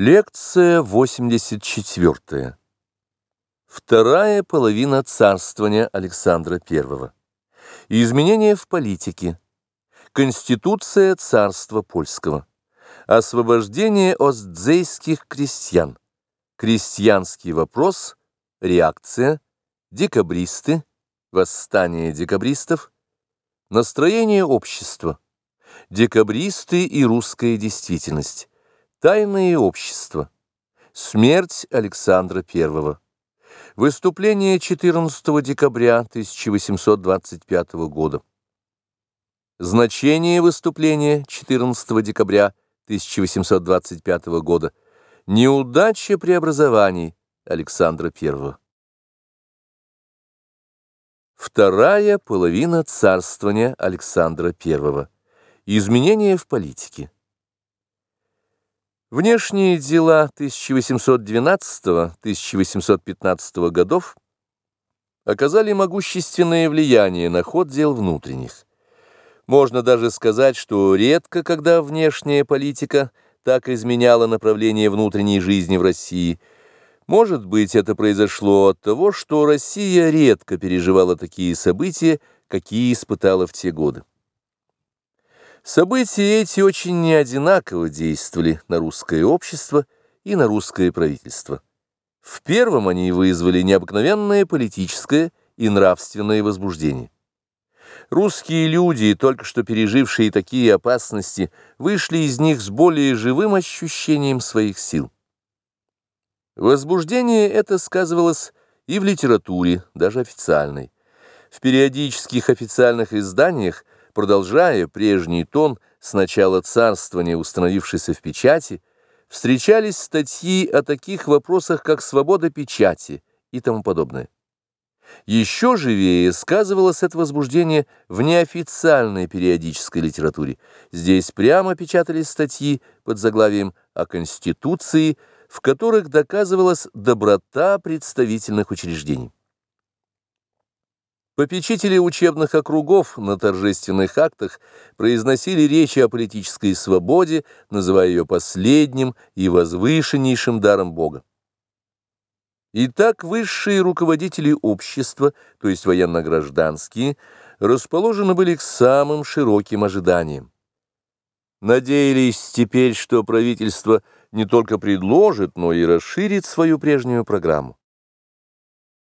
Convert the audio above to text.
Лекция 84. Вторая половина царствования Александра I. Изменения в политике. Конституция царства польского. Освобождение остзейских крестьян. Крестьянский вопрос. Реакция. Декабристы. Восстание декабристов. Настроение общества. Декабристы и русская действительность. Тайное общество. Смерть Александра I. Выступление 14 декабря 1825 года. Значение выступления 14 декабря 1825 года. Неудача преобразований Александра I. Вторая половина царствования Александра I. Изменения в политике. Внешние дела 1812-1815 годов оказали могущественное влияние на ход дел внутренних. Можно даже сказать, что редко, когда внешняя политика так изменяла направление внутренней жизни в России. Может быть, это произошло от того, что Россия редко переживала такие события, какие испытала в те годы. События эти очень неодинаково действовали на русское общество и на русское правительство. В первом они вызвали необыкновенное политическое и нравственное возбуждение. Русские люди, только что пережившие такие опасности, вышли из них с более живым ощущением своих сил. Возбуждение это сказывалось и в литературе, даже официальной. В периодических официальных изданиях продолжая прежний тон с начала царствования, установившийся в печати, встречались статьи о таких вопросах, как свобода печати и тому подобное. Еще живее сказывалось это возбуждение в неофициальной периодической литературе. Здесь прямо печатались статьи под заглавием «О Конституции», в которых доказывалась доброта представительных учреждений. Попечители учебных округов на торжественных актах произносили речи о политической свободе, называя ее последним и возвышеннейшим даром Бога. Итак, высшие руководители общества, то есть военно-гражданские, расположены были к самым широким ожиданиям. Надеялись теперь, что правительство не только предложит, но и расширит свою прежнюю программу.